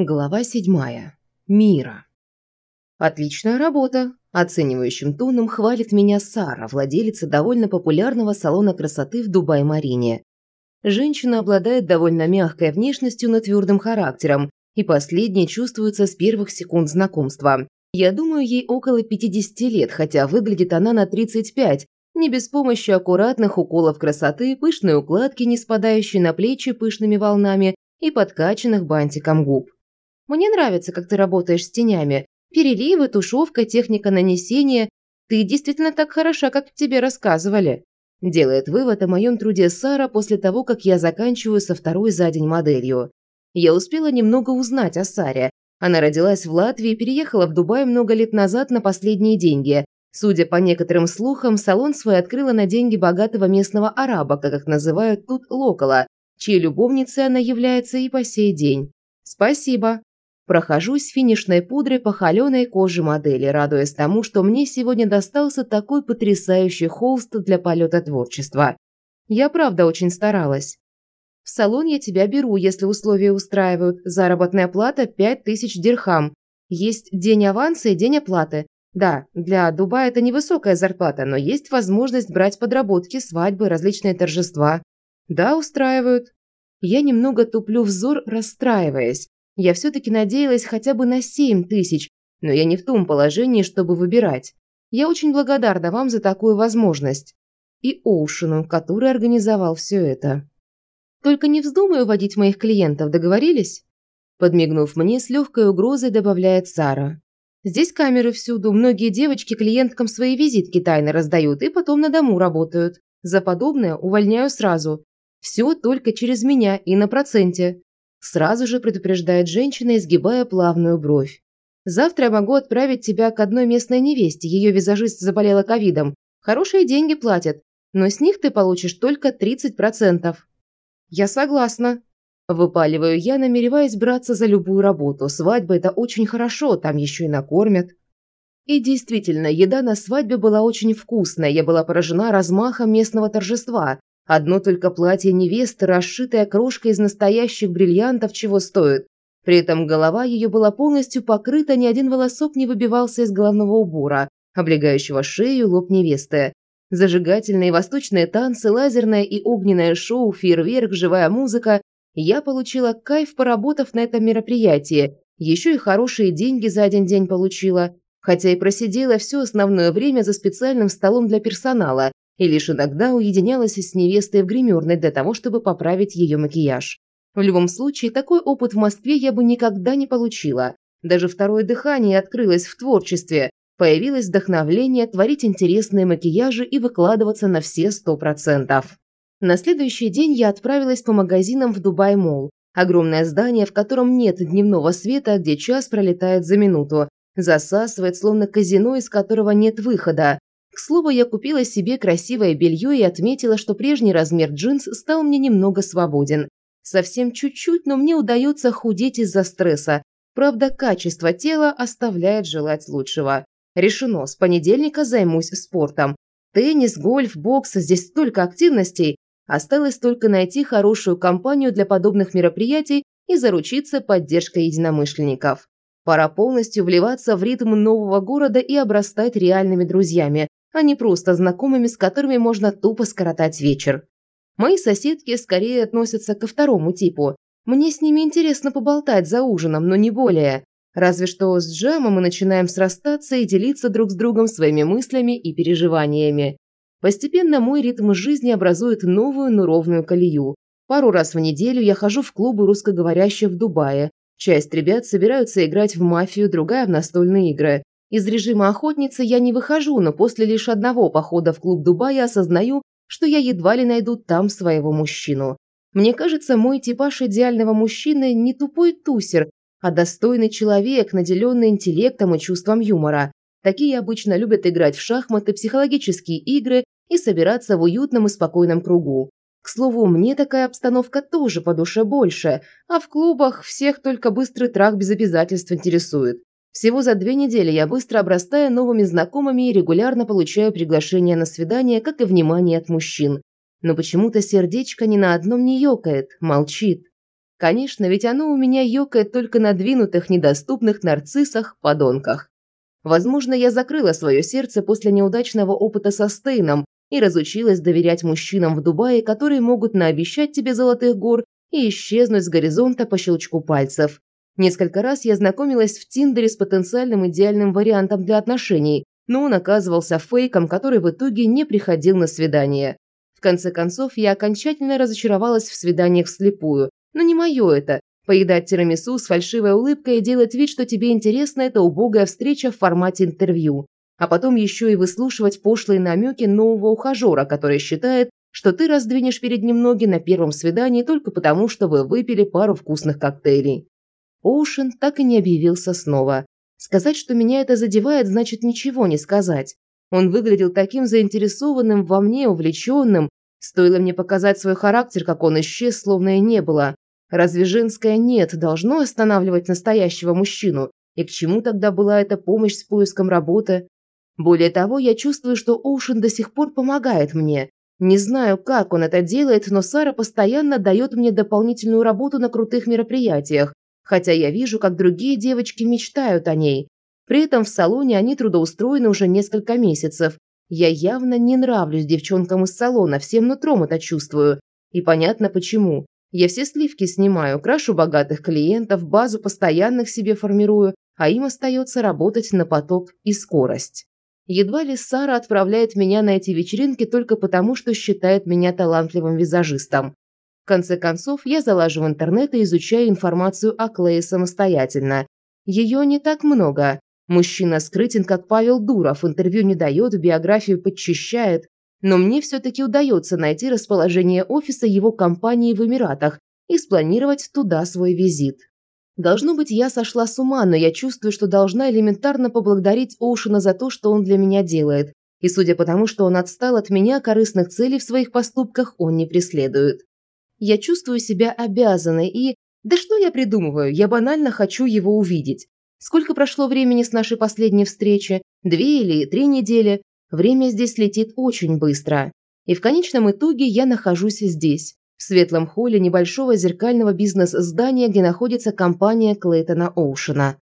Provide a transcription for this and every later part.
Глава седьмая. Мира. Отличная работа. Оценивающим тоном хвалит меня Сара, владелица довольно популярного салона красоты в Дубай-Марине. Женщина обладает довольно мягкой внешностью, но твердым характером, и последнее чувствуется с первых секунд знакомства. Я думаю, ей около 50 лет, хотя выглядит она на 35, не без помощи аккуратных уколов красоты, пышной укладки, не спадающей на плечи пышными волнами и подкачанных бантиком губ. Мне нравится, как ты работаешь с тенями. Переливы, тушевка, техника нанесения. Ты действительно так хороша, как тебе рассказывали». Делает вывод о моем труде Сара после того, как я заканчиваю со второй за день моделью. Я успела немного узнать о Саре. Она родилась в Латвии и переехала в Дубай много лет назад на последние деньги. Судя по некоторым слухам, салон свой открыла на деньги богатого местного араба, как их называют тут локала, чьей любовницей она является и по сей день. «Спасибо», Прохожусь финишной пудрой по холеной коже модели, радуясь тому, что мне сегодня достался такой потрясающий холст для полета творчества. Я правда очень старалась. В салон я тебя беру, если условия устраивают. Заработная плата 5000 дирхам. Есть день аванса и день оплаты. Да, для Дубая это невысокая зарплата, но есть возможность брать подработки, свадьбы, различные торжества. Да, устраивают. Я немного туплю взор, расстраиваясь. Я все-таки надеялась хотя бы на семь тысяч, но я не в том положении, чтобы выбирать. Я очень благодарна вам за такую возможность. И Оушену, который организовал все это. Только не вздумай уводить моих клиентов, договорились? Подмигнув мне, с легкой угрозой добавляет Сара. Здесь камеры всюду, многие девочки клиенткам свои визитки тайно раздают и потом на дому работают. За подобное увольняю сразу. Все только через меня и на проценте. Сразу же предупреждает женщина, изгибая плавную бровь. «Завтра я могу отправить тебя к одной местной невесте. Ее визажист заболела ковидом. Хорошие деньги платят, но с них ты получишь только 30%. «Я согласна», – выпаливаю я, намереваясь браться за любую работу. Свадьба – это очень хорошо, там еще и накормят. И действительно, еда на свадьбе была очень вкусная. Я была поражена размахом местного торжества. Одно только платье невесты, расшитое крошкой из настоящих бриллиантов, чего стоит. При этом голова ее была полностью покрыта, ни один волосок не выбивался из головного убора, облегающего шею лоб невесты. Зажигательные восточные танцы, лазерное и огненное шоу, фейерверк, живая музыка. Я получила кайф, поработав на этом мероприятии. Еще и хорошие деньги за один день получила. Хотя и просидела все основное время за специальным столом для персонала, и лишь иногда уединялась с невестой в гримерной для того, чтобы поправить ее макияж. В любом случае, такой опыт в Москве я бы никогда не получила. Даже второе дыхание открылось в творчестве. Появилось вдохновление творить интересные макияжи и выкладываться на все сто процентов. На следующий день я отправилась по магазинам в Дубай-Молл. Огромное здание, в котором нет дневного света, где час пролетает за минуту. Засасывает, словно казино, из которого нет выхода. К слову, я купила себе красивое белье и отметила, что прежний размер джинс стал мне немного свободен. Совсем чуть-чуть, но мне удается худеть из-за стресса. Правда, качество тела оставляет желать лучшего. Решено, с понедельника займусь спортом. Теннис, гольф, бокс, здесь столько активностей. Осталось только найти хорошую компанию для подобных мероприятий и заручиться поддержкой единомышленников. Пора полностью вливаться в ритм нового города и обрастать реальными друзьями, а не просто знакомыми, с которыми можно тупо скоротать вечер. Мои соседки скорее относятся ко второму типу. Мне с ними интересно поболтать за ужином, но не более. Разве что с Джемом мы начинаем срастаться и делиться друг с другом своими мыслями и переживаниями. Постепенно мой ритм жизни образует новую, но ровную колею. Пару раз в неделю я хожу в клубы русскоговорящих в Дубае. Часть ребят собираются играть в мафию, другая в настольные игры. Из режима охотницы я не выхожу, но после лишь одного похода в клуб Дубая осознаю, что я едва ли найду там своего мужчину. Мне кажется, мой типаж идеального мужчины не тупой тусер, а достойный человек, наделенный интеллектом и чувством юмора. Такие обычно любят играть в шахматы, психологические игры и собираться в уютном и спокойном кругу. К слову, мне такая обстановка тоже по душе больше, а в клубах всех только быстрый трах без обязательств интересует. Всего за две недели я быстро обрастаю новыми знакомыми и регулярно получаю приглашения на свидание, как и внимание от мужчин. Но почему-то сердечко ни на одном не ёкает, молчит. Конечно, ведь оно у меня ёкает только на двинутых, недоступных нарциссах-подонках. Возможно, я закрыла свое сердце после неудачного опыта со Стейном и разучилась доверять мужчинам в Дубае, которые могут наобещать тебе золотых гор и исчезнуть с горизонта по щелчку пальцев. Несколько раз я знакомилась в Тиндере с потенциальным идеальным вариантом для отношений, но он оказывался фейком, который в итоге не приходил на свидание. В конце концов, я окончательно разочаровалась в свиданиях вслепую. Но не мое это. Поедать тирамису с фальшивой улыбкой и делать вид, что тебе интересна эта убогая встреча в формате интервью. А потом еще и выслушивать пошлые намеки нового ухажера, который считает, что ты раздвинешь перед ним ноги на первом свидании только потому, что вы выпили пару вкусных коктейлей. Оушен так и не объявился снова. Сказать, что меня это задевает, значит ничего не сказать. Он выглядел таким заинтересованным во мне, увлеченным. Стоило мне показать свой характер, как он исчез, словно и не было. Разве женское «нет» должно останавливать настоящего мужчину? И к чему тогда была эта помощь с поиском работы? Более того, я чувствую, что Оушен до сих пор помогает мне. Не знаю, как он это делает, но Сара постоянно дает мне дополнительную работу на крутых мероприятиях, хотя я вижу, как другие девочки мечтают о ней. При этом в салоне они трудоустроены уже несколько месяцев. Я явно не нравлюсь девчонкам из салона, всем нутром это чувствую. И понятно почему. Я все сливки снимаю, крашу богатых клиентов, базу постоянных себе формирую, а им остается работать на поток и скорость. Едва ли Сара отправляет меня на эти вечеринки только потому, что считает меня талантливым визажистом. Конце концов, я залажу в интернет и изучаю информацию о Клее самостоятельно. Ее не так много. Мужчина скрытен, как Павел Дуров, интервью не дает, биографию подчищает. Но мне все-таки удается найти расположение офиса его компании в Эмиратах и спланировать туда свой визит. Должно быть, я сошла с ума, но я чувствую, что должна элементарно поблагодарить Оушена за то, что он для меня делает. И судя по тому, что он отстал от меня, корыстных целей в своих поступках он не преследует. Я чувствую себя обязанной и... Да что я придумываю? Я банально хочу его увидеть. Сколько прошло времени с нашей последней встречи? Две или три недели? Время здесь летит очень быстро. И в конечном итоге я нахожусь здесь, в светлом холле небольшого зеркального бизнес-здания, где находится компания Клейтона Оушена.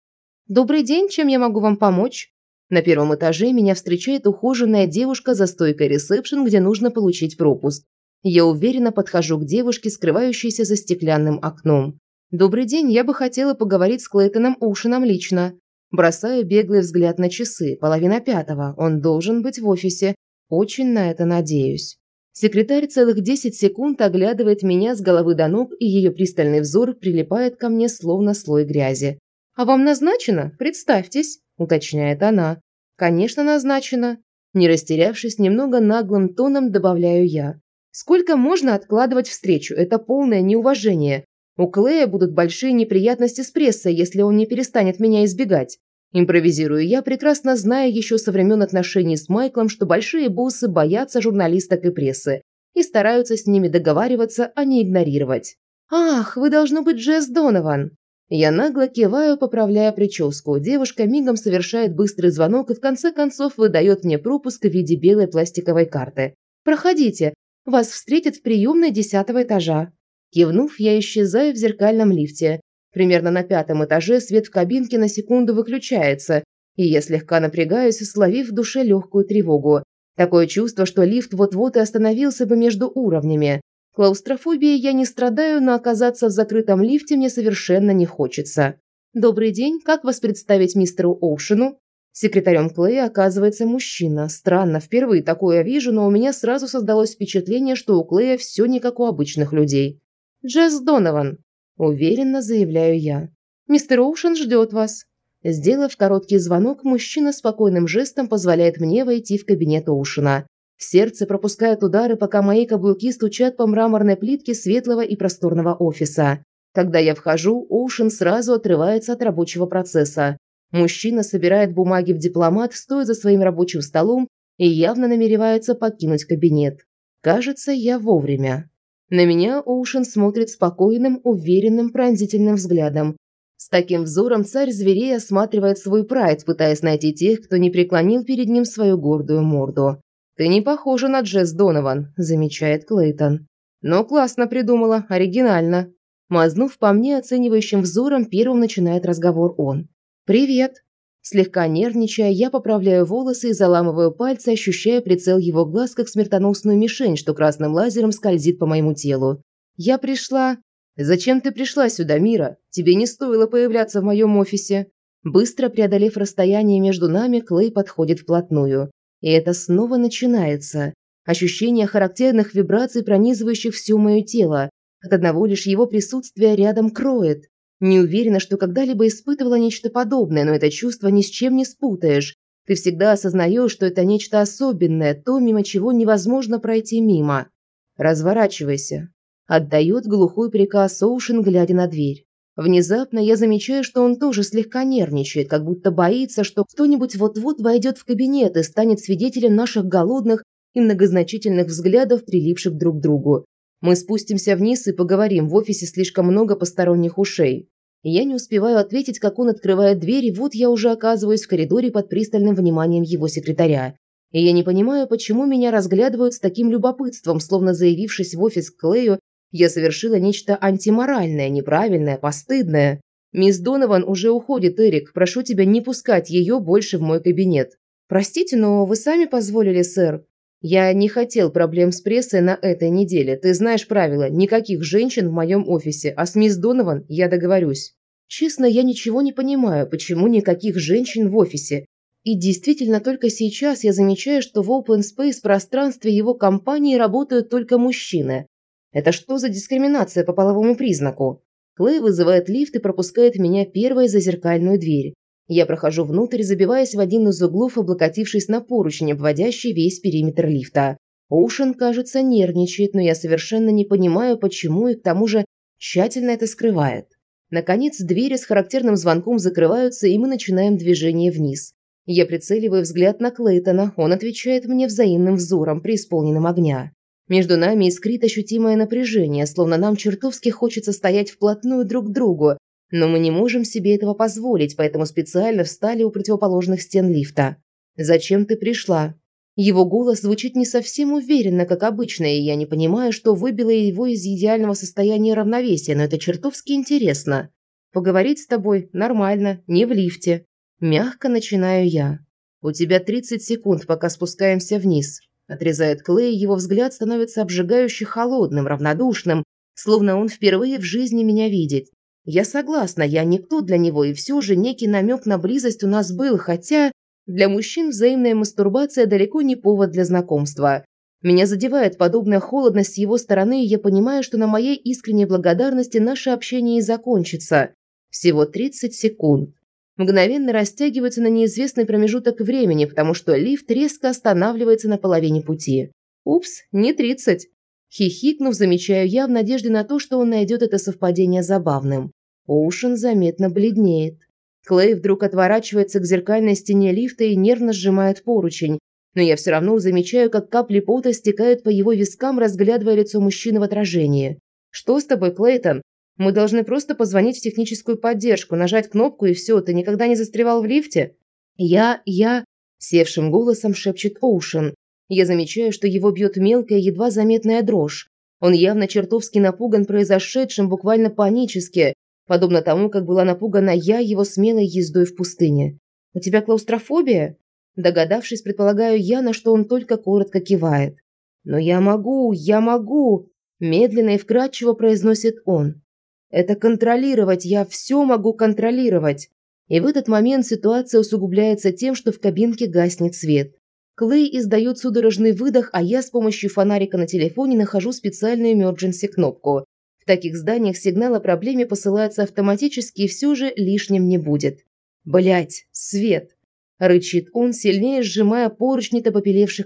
«Добрый день, чем я могу вам помочь?» На первом этаже меня встречает ухоженная девушка за стойкой ресепшн, где нужно получить пропуск. Я уверенно подхожу к девушке, скрывающейся за стеклянным окном. «Добрый день, я бы хотела поговорить с Клейтоном Ушином лично». Бросаю беглый взгляд на часы, половина пятого, он должен быть в офисе. Очень на это надеюсь. Секретарь целых 10 секунд оглядывает меня с головы до ног, и ее пристальный взор прилипает ко мне словно слой грязи. «А вам назначено? Представьтесь», – уточняет она. «Конечно, назначено». Не растерявшись, немного наглым тоном добавляю я. «Сколько можно откладывать встречу? Это полное неуважение. У Клея будут большие неприятности с прессой, если он не перестанет меня избегать. Импровизирую я, прекрасно зная еще со времен отношений с Майклом, что большие боссы боятся журналисток и прессы и стараются с ними договариваться, а не игнорировать. «Ах, вы должно быть Джесс Донован!» Я нагло киваю, поправляя прическу. Девушка мигом совершает быстрый звонок и в конце концов выдает мне пропуск в виде белой пластиковой карты. «Проходите, вас встретят в приемной десятого этажа». Кивнув, я исчезаю в зеркальном лифте. Примерно на пятом этаже свет в кабинке на секунду выключается, и я слегка напрягаюсь, словив в душе легкую тревогу. Такое чувство, что лифт вот-вот и остановился бы между уровнями. Клаустрофобией я не страдаю, но оказаться в закрытом лифте мне совершенно не хочется. «Добрый день, как вас представить мистеру Оушену?» Секретарем Клея оказывается мужчина. Странно, впервые такое вижу, но у меня сразу создалось впечатление, что у Клея все не как у обычных людей. «Джесс Донован», – уверенно заявляю я. «Мистер Оушен ждет вас». Сделав короткий звонок, мужчина спокойным жестом позволяет мне войти в кабинет Оушена. Сердце пропускает удары, пока мои каблуки стучат по мраморной плитке светлого и просторного офиса. Когда я вхожу, Оушен сразу отрывается от рабочего процесса. Мужчина собирает бумаги в дипломат, стоя за своим рабочим столом и явно намеревается покинуть кабинет. Кажется, я вовремя. На меня Оушен смотрит спокойным, уверенным, пронзительным взглядом. С таким взором царь зверей осматривает свой прайд, пытаясь найти тех, кто не преклонил перед ним свою гордую морду. «Ты не похожа на Джесс Донован», – замечает Клейтон. «Но классно придумала, оригинально». Мазнув по мне оценивающим взором, первым начинает разговор он. «Привет!» Слегка нервничая, я поправляю волосы и заламываю пальцы, ощущая прицел его глаз как смертоносную мишень, что красным лазером скользит по моему телу. «Я пришла...» «Зачем ты пришла сюда, Мира? Тебе не стоило появляться в моем офисе». Быстро преодолев расстояние между нами, Клей подходит вплотную. И это снова начинается. Ощущение характерных вибраций, пронизывающих все мое тело. От одного лишь его присутствия рядом кроет. Не уверена, что когда-либо испытывала нечто подобное, но это чувство ни с чем не спутаешь. Ты всегда осознаешь, что это нечто особенное, то, мимо чего невозможно пройти мимо. Разворачивайся. Отдает глухой приказ Оушен, глядя на дверь. Внезапно я замечаю, что он тоже слегка нервничает, как будто боится, что кто-нибудь вот-вот войдет в кабинет и станет свидетелем наших голодных и многозначительных взглядов, прилипших друг к другу. Мы спустимся вниз и поговорим, в офисе слишком много посторонних ушей. Я не успеваю ответить, как он открывает дверь, и вот я уже оказываюсь в коридоре под пристальным вниманием его секретаря. И я не понимаю, почему меня разглядывают с таким любопытством, словно заявившись в офис к Клею, я совершила нечто антиморальное, неправильное, постыдное. «Мисс Донован уже уходит, Эрик. Прошу тебя не пускать ее больше в мой кабинет». «Простите, но вы сами позволили, сэр», я не хотел проблем с прессой на этой неделе. Ты знаешь правила, никаких женщин в моем офисе, а с мисс Донован я договорюсь. Честно, я ничего не понимаю, почему никаких женщин в офисе. И действительно, только сейчас я замечаю, что в Open Space пространстве его компании работают только мужчины. Это что за дискриминация по половому признаку? Клей вызывает лифт и пропускает меня первой за зеркальную дверь. Я прохожу внутрь, забиваясь в один из углов, облокотившись на поручень, обводящий весь периметр лифта. Оушен, кажется, нервничает, но я совершенно не понимаю, почему и к тому же тщательно это скрывает. Наконец, двери с характерным звонком закрываются, и мы начинаем движение вниз. Я прицеливаю взгляд на Клейтона, он отвечает мне взаимным взором, преисполненным огня. Между нами искрит ощутимое напряжение, словно нам чертовски хочется стоять вплотную друг к другу, но мы не можем себе этого позволить, поэтому специально встали у противоположных стен лифта. «Зачем ты пришла?» Его голос звучит не совсем уверенно, как обычно, и я не понимаю, что выбило его из идеального состояния равновесия, но это чертовски интересно. Поговорить с тобой нормально, не в лифте. Мягко начинаю я. У тебя 30 секунд, пока спускаемся вниз. Отрезает Клей, его взгляд становится обжигающе холодным, равнодушным, словно он впервые в жизни меня видит. Я согласна, я никто для него, и все же некий намек на близость у нас был, хотя для мужчин взаимная мастурбация далеко не повод для знакомства. Меня задевает подобная холодность с его стороны, и я понимаю, что на моей искренней благодарности наше общение и закончится. Всего 30 секунд. Мгновенно растягивается на неизвестный промежуток времени, потому что лифт резко останавливается на половине пути. Упс, не 30. Хихикнув, замечаю я в надежде на то, что он найдет это совпадение забавным. Оушен заметно бледнеет. Клей вдруг отворачивается к зеркальной стене лифта и нервно сжимает поручень, но я все равно замечаю, как капли пота стекают по его вискам, разглядывая лицо мужчины в отражении. «Что с тобой, Клейтон? Мы должны просто позвонить в техническую поддержку, нажать кнопку и все, ты никогда не застревал в лифте?» «Я... я...» – севшим голосом шепчет Оушен. Я замечаю, что его бьет мелкая, едва заметная дрожь. Он явно чертовски напуган произошедшим, буквально панически, подобно тому, как была напугана я его смелой ездой в пустыне. «У тебя клаустрофобия?» Догадавшись, предполагаю я, на что он только коротко кивает. «Но я могу, я могу!» Медленно и вкрадчиво произносит он. «Это контролировать, я все могу контролировать!» И в этот момент ситуация усугубляется тем, что в кабинке гаснет свет. Клей издает судорожный выдох, а я с помощью фонарика на телефоне нахожу специальную emergency кнопку. В таких зданиях сигнал о проблеме посылается автоматически и все же лишним не будет. Блять, свет! Рычит он, сильнее сжимая поручни-то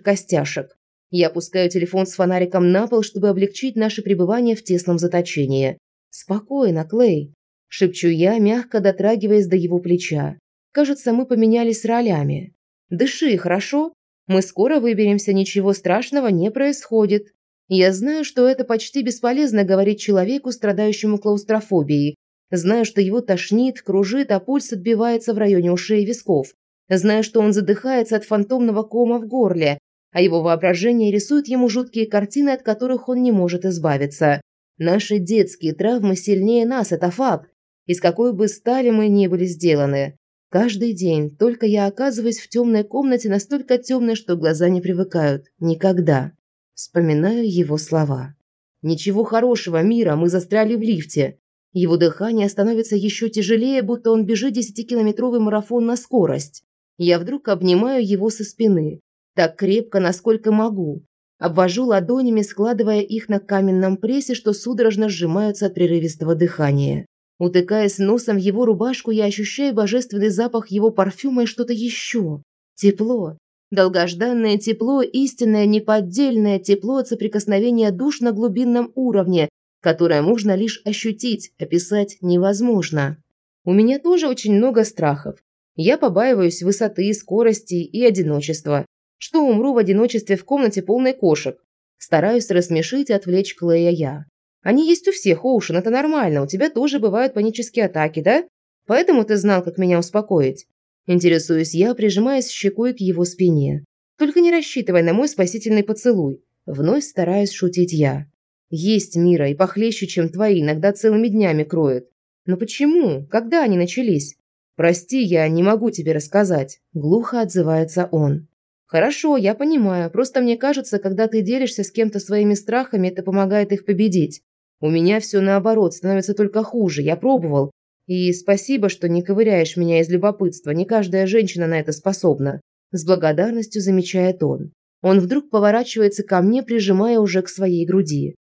костяшек. Я опускаю телефон с фонариком на пол, чтобы облегчить наше пребывание в тесном заточении. «Спокойно, Клей», – шепчу я, мягко дотрагиваясь до его плеча. «Кажется, мы поменялись ролями. Дыши, хорошо? Мы скоро выберемся, ничего страшного не происходит. Я знаю, что это почти бесполезно говорить человеку, страдающему клаустрофобией. Знаю, что его тошнит, кружит, а пульс отбивается в районе ушей и висков. Знаю, что он задыхается от фантомного кома в горле, а его воображение рисует ему жуткие картины, от которых он не может избавиться. Наши детские травмы сильнее нас, это факт. Из какой бы стали мы ни были сделаны. Каждый день только я оказываюсь в темной комнате, настолько темной, что глаза не привыкают. Никогда. Вспоминаю его слова. Ничего хорошего, мира, мы застряли в лифте. Его дыхание становится еще тяжелее, будто он бежит десятикилометровый марафон на скорость. Я вдруг обнимаю его со спины. Так крепко, насколько могу. Обвожу ладонями, складывая их на каменном прессе, что судорожно сжимаются от прерывистого дыхания. Утыкаясь носом в его рубашку, я ощущаю божественный запах его парфюма и что-то еще. Тепло. Долгожданное тепло, истинное, неподдельное тепло от соприкосновения душ на глубинном уровне, которое можно лишь ощутить, описать невозможно. У меня тоже очень много страхов. Я побаиваюсь высоты, скорости и одиночества. Что умру в одиночестве в комнате полной кошек. Стараюсь рассмешить и отвлечь Клея я. Они есть у всех, Оушен, это нормально. У тебя тоже бывают панические атаки, да? Поэтому ты знал, как меня успокоить. Интересуюсь я, прижимаясь щекой к его спине. Только не рассчитывай на мой спасительный поцелуй. Вновь стараюсь шутить я. Есть мира и похлеще, чем твои, иногда целыми днями кроют. Но почему? Когда они начались? Прости, я не могу тебе рассказать. Глухо отзывается он. Хорошо, я понимаю. Просто мне кажется, когда ты делишься с кем-то своими страхами, это помогает их победить. У меня все наоборот, становится только хуже. Я пробовал. И спасибо, что не ковыряешь меня из любопытства. Не каждая женщина на это способна. С благодарностью замечает он. Он вдруг поворачивается ко мне, прижимая уже к своей груди.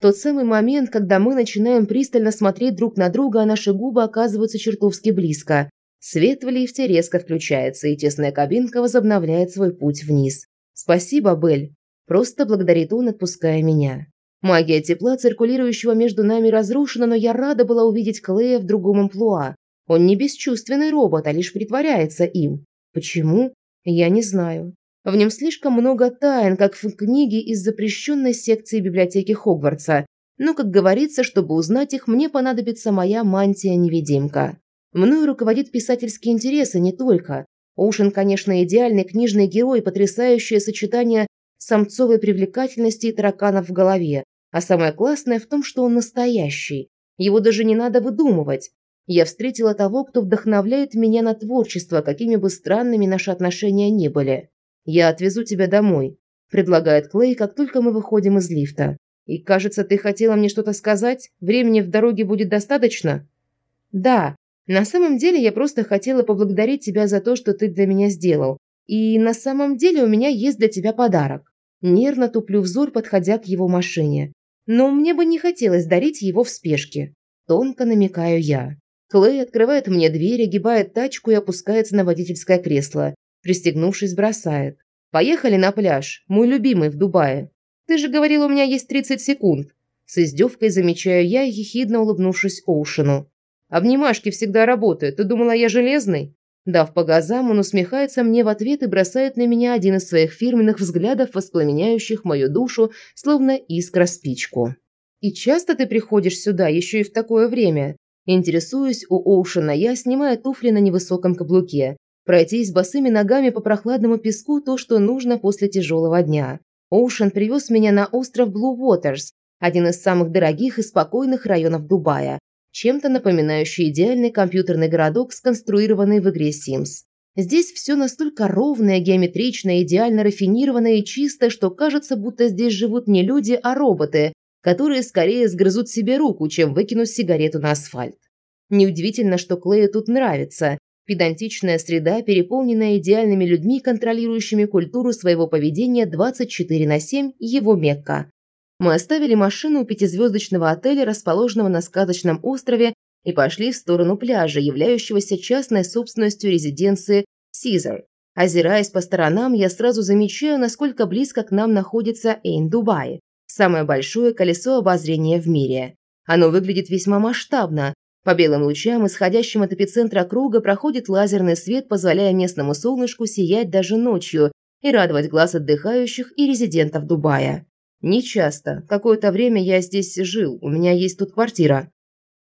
Тот самый момент, когда мы начинаем пристально смотреть друг на друга, а наши губы оказываются чертовски близко. Свет в лифте резко включается, и тесная кабинка возобновляет свой путь вниз. «Спасибо, Белль!» Просто благодарит он, отпуская меня. Магия тепла, циркулирующего между нами, разрушена, но я рада была увидеть Клея в другом амплуа. Он не бесчувственный робот, а лишь притворяется им. Почему? Я не знаю. В нем слишком много тайн, как в книге из запрещенной секции библиотеки Хогвартса. Но, как говорится, чтобы узнать их, мне понадобится моя мантия-невидимка. Мною руководит писательские интересы не только. Оушен, конечно, идеальный книжный герой, потрясающее сочетание самцовой привлекательности и тараканов в голове. А самое классное в том, что он настоящий. Его даже не надо выдумывать. Я встретила того, кто вдохновляет меня на творчество, какими бы странными наши отношения ни были. «Я отвезу тебя домой», – предлагает Клей, как только мы выходим из лифта. «И, кажется, ты хотела мне что-то сказать? Времени в дороге будет достаточно?» «Да. На самом деле я просто хотела поблагодарить тебя за то, что ты для меня сделал. И на самом деле у меня есть для тебя подарок». Нервно туплю взор, подходя к его машине. Но мне бы не хотелось дарить его в спешке. Тонко намекаю я. Клей открывает мне дверь, огибает тачку и опускается на водительское кресло. Пристегнувшись, бросает. «Поехали на пляж, мой любимый в Дубае. Ты же говорил, у меня есть 30 секунд». С издевкой замечаю я, ехидно улыбнувшись Оушену. «Обнимашки всегда работают. Ты думала, я железный?» Дав по газам, он усмехается мне в ответ и бросает на меня один из своих фирменных взглядов, воспламеняющих мою душу, словно искра спичку. «И часто ты приходишь сюда, еще и в такое время?» Интересуюсь у Оушена я, снимая туфли на невысоком каблуке. Пройтись босыми ногами по прохладному песку – то, что нужно после тяжелого дня. Оушен привез меня на остров Блу Уотерс, один из самых дорогих и спокойных районов Дубая, чем-то напоминающий идеальный компьютерный городок, сконструированный в игре Sims. Здесь все настолько ровное, геометричное, идеально рафинированное и чисто, что кажется, будто здесь живут не люди, а роботы, которые скорее сгрызут себе руку, чем выкинут сигарету на асфальт. Неудивительно, что Клею тут нравится. Педантичная среда, переполненная идеальными людьми, контролирующими культуру своего поведения 24 на 7, его Мекка. Мы оставили машину у пятизвездочного отеля, расположенного на сказочном острове, и пошли в сторону пляжа, являющегося частной собственностью резиденции Caesar. Озираясь по сторонам, я сразу замечаю, насколько близко к нам находится Эйн-Дубай, самое большое колесо обозрения в мире. Оно выглядит весьма масштабно. По белым лучам, исходящим от эпицентра круга, проходит лазерный свет, позволяя местному солнышку сиять даже ночью и радовать глаз отдыхающих и резидентов Дубая. «Не часто. Какое-то время я здесь жил. У меня есть тут квартира».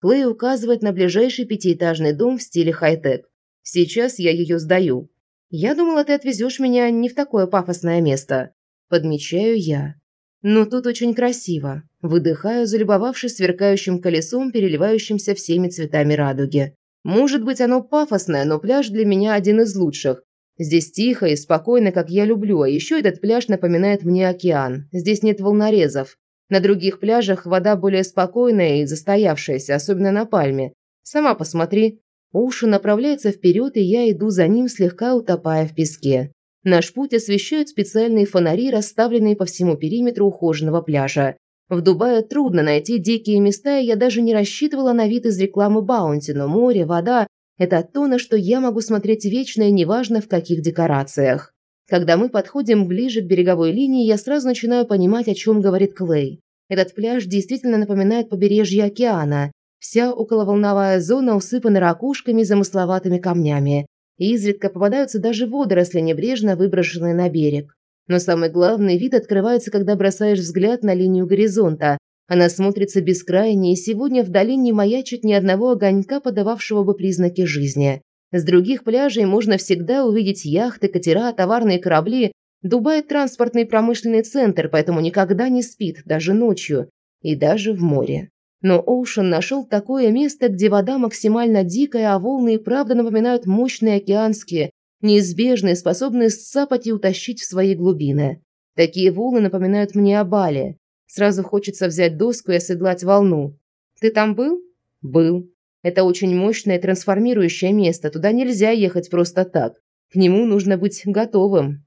Клей указывает на ближайший пятиэтажный дом в стиле хай-тек. «Сейчас я ее сдаю». «Я думала, ты отвезешь меня не в такое пафосное место». Подмечаю я. Но тут очень красиво. Выдыхаю, залюбовавшись сверкающим колесом, переливающимся всеми цветами радуги. Может быть, оно пафосное, но пляж для меня один из лучших. Здесь тихо и спокойно, как я люблю, а еще этот пляж напоминает мне океан. Здесь нет волнорезов. На других пляжах вода более спокойная и застоявшаяся, особенно на Пальме. Сама посмотри. Уши направляется вперед, и я иду за ним, слегка утопая в песке. Наш путь освещают специальные фонари, расставленные по всему периметру ухоженного пляжа. В Дубае трудно найти дикие места, и я даже не рассчитывала на вид из рекламы Баунти, но море, вода – это то, на что я могу смотреть вечно и неважно в каких декорациях. Когда мы подходим ближе к береговой линии, я сразу начинаю понимать, о чем говорит Клей. Этот пляж действительно напоминает побережье океана. Вся околоволновая зона усыпана ракушками и замысловатыми камнями и изредка попадаются даже водоросли, небрежно выброшенные на берег. Но самый главный вид открывается, когда бросаешь взгляд на линию горизонта. Она смотрится бескрайней, и сегодня вдали не маячит ни одного огонька, подававшего бы признаки жизни. С других пляжей можно всегда увидеть яхты, катера, товарные корабли. Дубай – транспортный промышленный центр, поэтому никогда не спит, даже ночью. И даже в море. Но Оушен нашел такое место, где вода максимально дикая, а волны и правда напоминают мощные океанские, неизбежные, способные сцапать и утащить в свои глубины. Такие волны напоминают мне о Бали. Сразу хочется взять доску и оседлать волну. Ты там был? Был. Это очень мощное трансформирующее место, туда нельзя ехать просто так. К нему нужно быть готовым.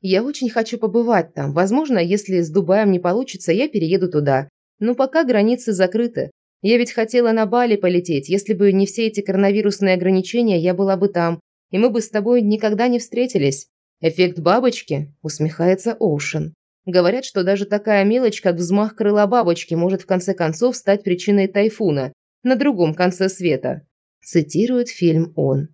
Я очень хочу побывать там. Возможно, если с Дубаем не получится, я перееду туда. Но пока границы закрыты. Я ведь хотела на Бали полететь. Если бы не все эти коронавирусные ограничения, я была бы там. И мы бы с тобой никогда не встретились. Эффект бабочки, усмехается Оушен. Говорят, что даже такая мелочь, как взмах крыла бабочки, может в конце концов стать причиной тайфуна на другом конце света. Цитирует фильм он.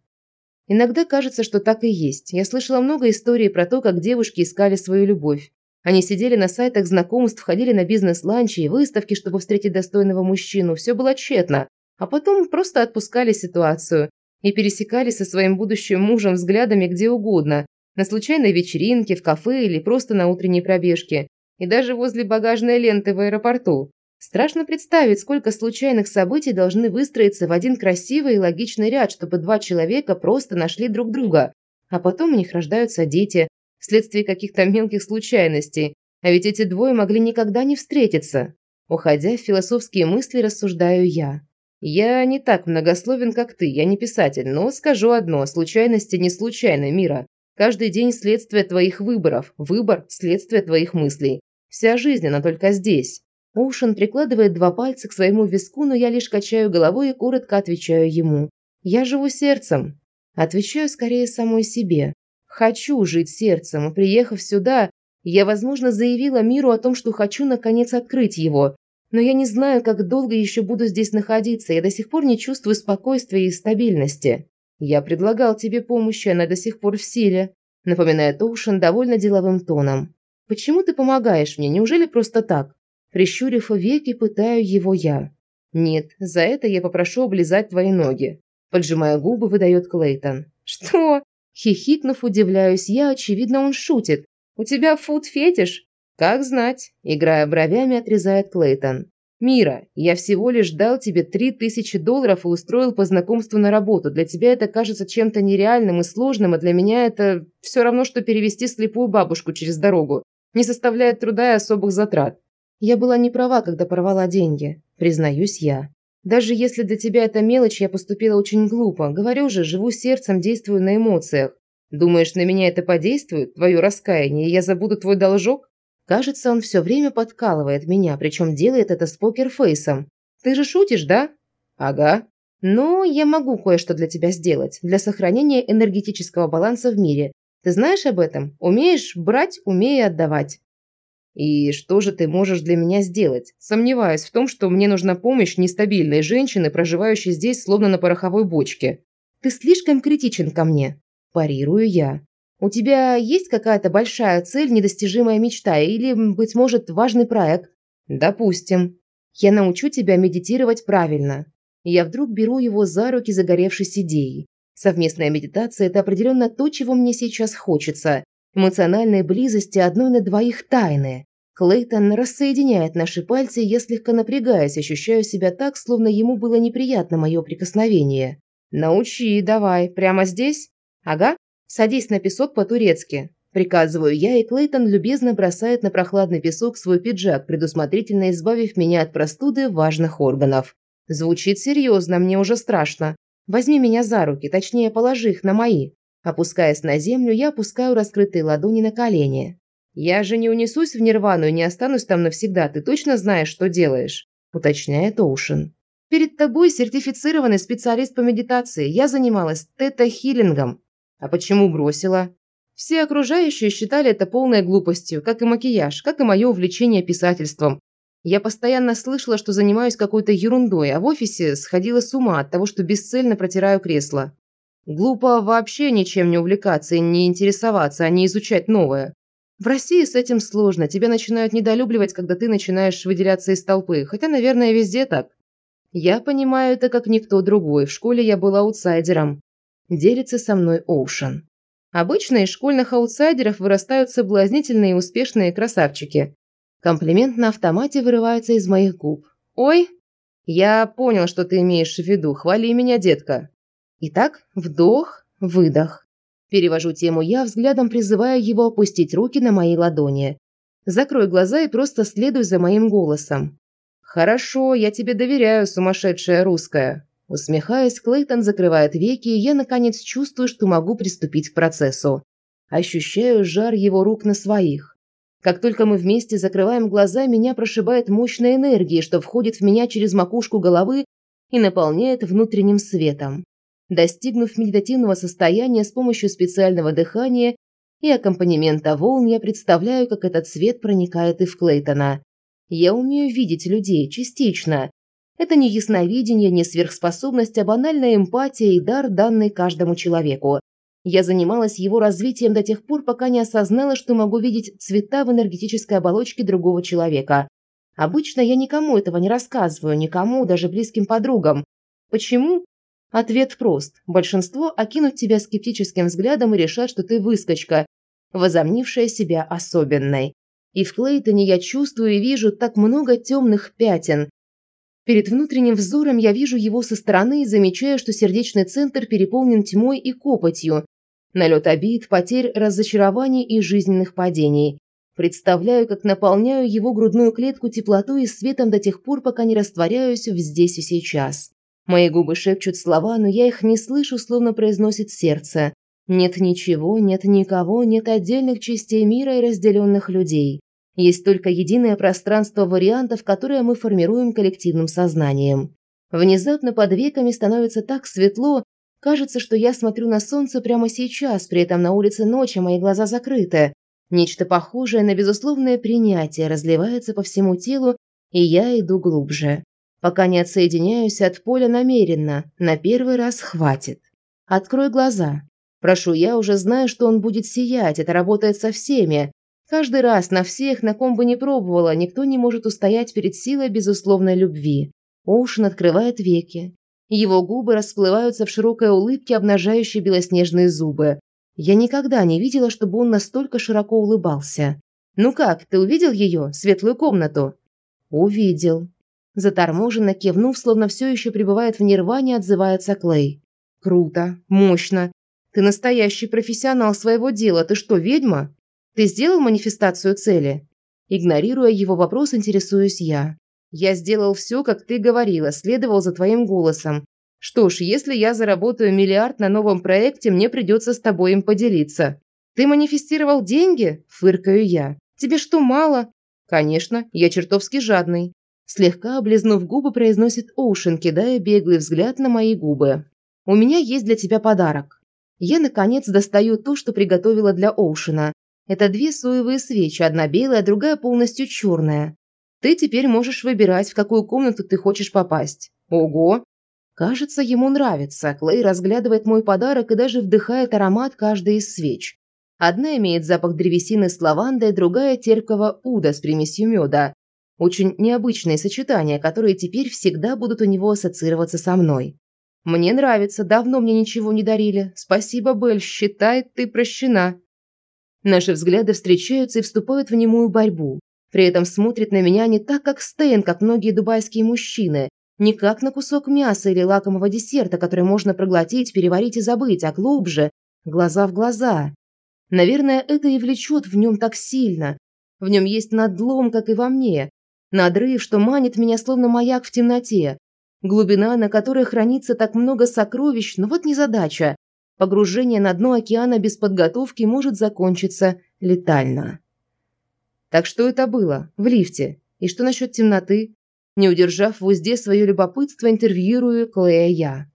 Иногда кажется, что так и есть. Я слышала много историй про то, как девушки искали свою любовь. Они сидели на сайтах знакомств, ходили на бизнес-ланчи и выставки, чтобы встретить достойного мужчину. Все было тщетно. А потом просто отпускали ситуацию и пересекались со своим будущим мужем взглядами где угодно. На случайной вечеринке, в кафе или просто на утренней пробежке. И даже возле багажной ленты в аэропорту. Страшно представить, сколько случайных событий должны выстроиться в один красивый и логичный ряд, чтобы два человека просто нашли друг друга. А потом у них рождаются дети, вследствие каких-то мелких случайностей, а ведь эти двое могли никогда не встретиться. Уходя в философские мысли, рассуждаю я. Я не так многословен, как ты, я не писатель, но скажу одно, случайности не случайны, Мира. Каждый день следствие твоих выборов, выбор – следствие твоих мыслей. Вся жизнь, она только здесь. Оушен прикладывает два пальца к своему виску, но я лишь качаю головой и коротко отвечаю ему. Я живу сердцем. Отвечаю скорее самой себе. Хочу жить сердцем, приехав сюда, я, возможно, заявила миру о том, что хочу наконец открыть его. Но я не знаю, как долго еще буду здесь находиться, я до сих пор не чувствую спокойствия и стабильности. Я предлагал тебе помощь, она до сих пор в силе, напоминает Оушен довольно деловым тоном. Почему ты помогаешь мне? Неужели просто так? Прищурив веки, пытаю его я. Нет, за это я попрошу облизать твои ноги. Поджимая губы, выдает Клейтон. Что? Хихикнув, удивляюсь я, очевидно, он шутит. «У тебя фуд-фетиш?» «Как знать», – играя бровями, отрезает Клейтон. «Мира, я всего лишь дал тебе три тысячи долларов и устроил по знакомству на работу. Для тебя это кажется чем-то нереальным и сложным, а для меня это все равно, что перевести слепую бабушку через дорогу. Не составляет труда и особых затрат». Я была не права, когда порвала деньги, признаюсь я. Даже если для тебя это мелочь, я поступила очень глупо. Говорю же, живу сердцем, действую на эмоциях. Думаешь, на меня это подействует, твое раскаяние, и я забуду твой должок? Кажется, он все время подкалывает меня, причем делает это с покерфейсом. Ты же шутишь, да? Ага. Но я могу кое-что для тебя сделать, для сохранения энергетического баланса в мире. Ты знаешь об этом? Умеешь брать, умея отдавать. И что же ты можешь для меня сделать? Сомневаюсь в том, что мне нужна помощь нестабильной женщины, проживающей здесь словно на пороховой бочке. Ты слишком критичен ко мне. Парирую я. У тебя есть какая-то большая цель, недостижимая мечта или, быть может, важный проект? Допустим. Я научу тебя медитировать правильно. Я вдруг беру его за руки, загоревшись идеей. Совместная медитация – это определенно то, чего мне сейчас хочется. Эмоциональной близости одной на двоих тайны. Клейтон рассоединяет наши пальцы, и я слегка напрягаясь, ощущаю себя так, словно ему было неприятно мое прикосновение. «Научи, давай, прямо здесь?» «Ага, садись на песок по-турецки», Приказываю я, и Клейтон любезно бросает на прохладный песок свой пиджак, предусмотрительно избавив меня от простуды важных органов. Звучит серьезно, мне уже страшно. Возьми меня за руки, точнее, положи их на мои. Опускаясь на землю, я опускаю раскрытые ладони на колени. «Я же не унесусь в Нирвану и не останусь там навсегда, ты точно знаешь, что делаешь?» – уточняет Оушен. «Перед тобой сертифицированный специалист по медитации. Я занималась тета-хиллингом». «А почему бросила?» Все окружающие считали это полной глупостью, как и макияж, как и мое увлечение писательством. Я постоянно слышала, что занимаюсь какой-то ерундой, а в офисе сходила с ума от того, что бесцельно протираю кресло. Глупо вообще ничем не увлекаться и не интересоваться, а не изучать новое. В России с этим сложно, тебя начинают недолюбливать, когда ты начинаешь выделяться из толпы, хотя, наверное, везде так. Я понимаю это как никто другой, в школе я была аутсайдером. Делится со мной Оушен. Обычно из школьных аутсайдеров вырастают соблазнительные и успешные красавчики. Комплимент на автомате вырывается из моих губ. «Ой, я понял, что ты имеешь в виду. Хвали меня, детка». Итак, вдох, выдох. Перевожу тему я, взглядом призывая его опустить руки на мои ладони. Закрой глаза и просто следуй за моим голосом. «Хорошо, я тебе доверяю, сумасшедшая русская». Усмехаясь, Клейтон закрывает веки, и я, наконец, чувствую, что могу приступить к процессу. Ощущаю жар его рук на своих. Как только мы вместе закрываем глаза, меня прошибает мощная энергия, что входит в меня через макушку головы и наполняет внутренним светом. Достигнув медитативного состояния с помощью специального дыхания и аккомпанемента волн, я представляю, как этот свет проникает и в Клейтона. Я умею видеть людей частично, это не ясновидение, не сверхспособность, а банальная эмпатия и дар, данный каждому человеку. Я занималась его развитием до тех пор, пока не осознала, что могу видеть цвета в энергетической оболочке другого человека. Обычно я никому этого не рассказываю, никому, даже близким подругам. Почему? Ответ прост. Большинство окинут тебя скептическим взглядом и решат, что ты выскочка, возомнившая себя особенной. И в Клейтоне я чувствую и вижу так много темных пятен, Перед внутренним взором я вижу его со стороны и замечаю, что сердечный центр переполнен тьмой и копотью. Налет обид, потерь, разочарований и жизненных падений. Представляю, как наполняю его грудную клетку теплотой и светом до тех пор, пока не растворяюсь в здесь и сейчас. Мои губы шепчут слова, но я их не слышу, словно произносит сердце. Нет ничего, нет никого, нет отдельных частей мира и разделенных людей. Есть только единое пространство вариантов, которое мы формируем коллективным сознанием. Внезапно под веками становится так светло, кажется, что я смотрю на солнце прямо сейчас, при этом на улице ночь, а мои глаза закрыты. Нечто похожее на безусловное принятие разливается по всему телу, и я иду глубже. Пока не отсоединяюсь от поля намеренно, на первый раз хватит. Открой глаза. Прошу, я уже знаю, что он будет сиять, это работает со всеми. Каждый раз на всех, на ком бы ни пробовала, никто не может устоять перед силой безусловной любви. Оушен открывает веки. Его губы расплываются в широкой улыбке, обнажающей белоснежные зубы. Я никогда не видела, чтобы он настолько широко улыбался. «Ну как, ты увидел ее, светлую комнату?» «Увидел». Заторможенно кивнув, словно все еще пребывает в нирване, отзывается Клей. «Круто, мощно. Ты настоящий профессионал своего дела. Ты что, ведьма?» Ты сделал манифестацию цели? Игнорируя его вопрос, интересуюсь я. Я сделал все, как ты говорила, следовал за твоим голосом. Что ж, если я заработаю миллиард на новом проекте, мне придется с тобой им поделиться. Ты манифестировал деньги? Фыркаю я. Тебе что, мало? Конечно, я чертовски жадный. Слегка облизнув губы, произносит Оушен, кидая беглый взгляд на мои губы. У меня есть для тебя подарок. Я, наконец, достаю то, что приготовила для Оушена. Это две соевые свечи, одна белая, другая полностью черная. Ты теперь можешь выбирать, в какую комнату ты хочешь попасть. Ого! Кажется, ему нравится. Клей разглядывает мой подарок и даже вдыхает аромат каждой из свеч. Одна имеет запах древесины с лавандой, другая терпкого уда с примесью меда. Очень необычные сочетания, которые теперь всегда будут у него ассоциироваться со мной. Мне нравится, давно мне ничего не дарили. Спасибо, Белль, считай, ты прощена. Наши взгляды встречаются и вступают в немую борьбу. При этом смотрит на меня не так, как Стейн, как многие дубайские мужчины, не как на кусок мяса или лакомого десерта, который можно проглотить, переварить и забыть, а глубже, глаза в глаза. Наверное, это и влечет в нем так сильно. В нем есть надлом, как и во мне. Надрыв, что манит меня словно маяк в темноте. Глубина, на которой хранится так много сокровищ, но вот незадача. Погружение на дно океана без подготовки может закончиться летально. Так что это было? В лифте? И что насчет темноты? Не удержав в узде свое любопытство, интервьюирую Клея я.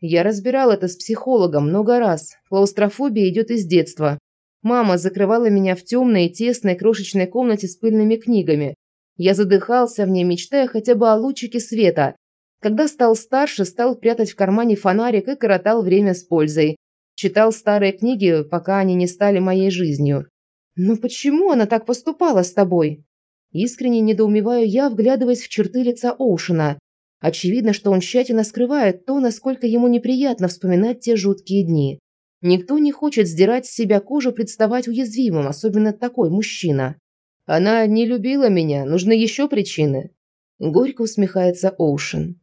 Я разбирал это с психологом много раз. Клаустрофобия идет из детства. Мама закрывала меня в темной, тесной, крошечной комнате с пыльными книгами. Я задыхался в ней, мечтая хотя бы о лучике света, когда стал старше, стал прятать в кармане фонарик и коротал время с пользой. Читал старые книги, пока они не стали моей жизнью. Но почему она так поступала с тобой? Искренне недоумеваю я, вглядываясь в черты лица Оушена. Очевидно, что он тщательно скрывает то, насколько ему неприятно вспоминать те жуткие дни. Никто не хочет сдирать с себя кожу, представать уязвимым, особенно такой мужчина. Она не любила меня, нужны еще причины. Горько усмехается Оушен.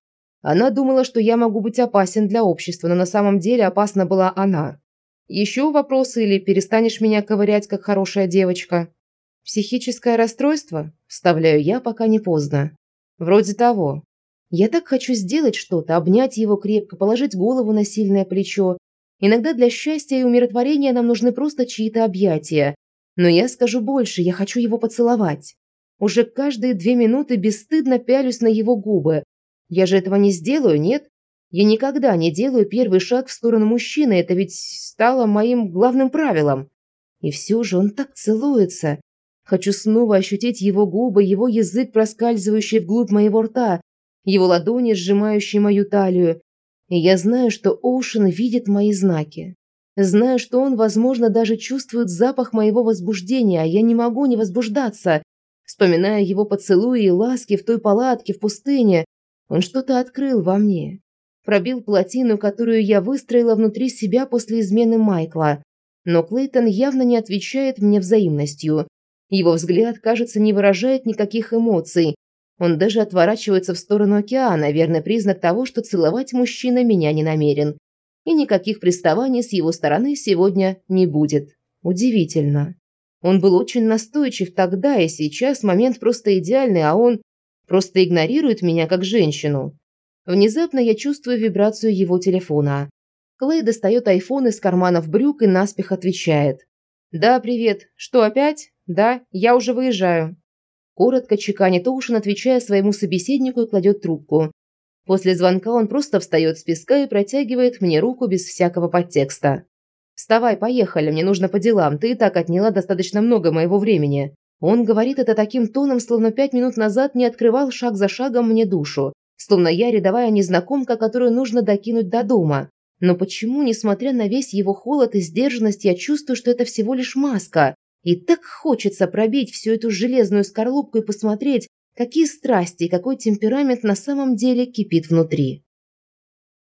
Она думала, что я могу быть опасен для общества, но на самом деле опасна была она. Еще вопросы или перестанешь меня ковырять, как хорошая девочка? Психическое расстройство? Вставляю я, пока не поздно. Вроде того. Я так хочу сделать что-то, обнять его крепко, положить голову на сильное плечо. Иногда для счастья и умиротворения нам нужны просто чьи-то объятия. Но я скажу больше, я хочу его поцеловать. Уже каждые две минуты бесстыдно пялюсь на его губы, я же этого не сделаю, нет? Я никогда не делаю первый шаг в сторону мужчины, это ведь стало моим главным правилом. И все же он так целуется. Хочу снова ощутить его губы, его язык, проскальзывающий вглубь моего рта, его ладони, сжимающие мою талию. И я знаю, что Оушен видит мои знаки. Знаю, что он, возможно, даже чувствует запах моего возбуждения, а я не могу не возбуждаться, вспоминая его поцелуи и ласки в той палатке в пустыне, он что-то открыл во мне. Пробил плотину, которую я выстроила внутри себя после измены Майкла. Но Клейтон явно не отвечает мне взаимностью. Его взгляд, кажется, не выражает никаких эмоций. Он даже отворачивается в сторону океана, верный признак того, что целовать мужчина меня не намерен. И никаких приставаний с его стороны сегодня не будет. Удивительно. Он был очень настойчив тогда, и сейчас момент просто идеальный, а он Просто игнорирует меня как женщину. Внезапно я чувствую вибрацию его телефона. Клей достает айфон из карманов брюк и наспех отвечает. «Да, привет. Что, опять? Да, я уже выезжаю». Коротко чеканит Оушен, отвечая своему собеседнику и кладет трубку. После звонка он просто встает с песка и протягивает мне руку без всякого подтекста. «Вставай, поехали, мне нужно по делам, ты и так отняла достаточно много моего времени». Он говорит это таким тоном, словно пять минут назад не открывал шаг за шагом мне душу, словно я рядовая незнакомка, которую нужно докинуть до дома. Но почему, несмотря на весь его холод и сдержанность, я чувствую, что это всего лишь маска? И так хочется пробить всю эту железную скорлупку и посмотреть, какие страсти и какой темперамент на самом деле кипит внутри.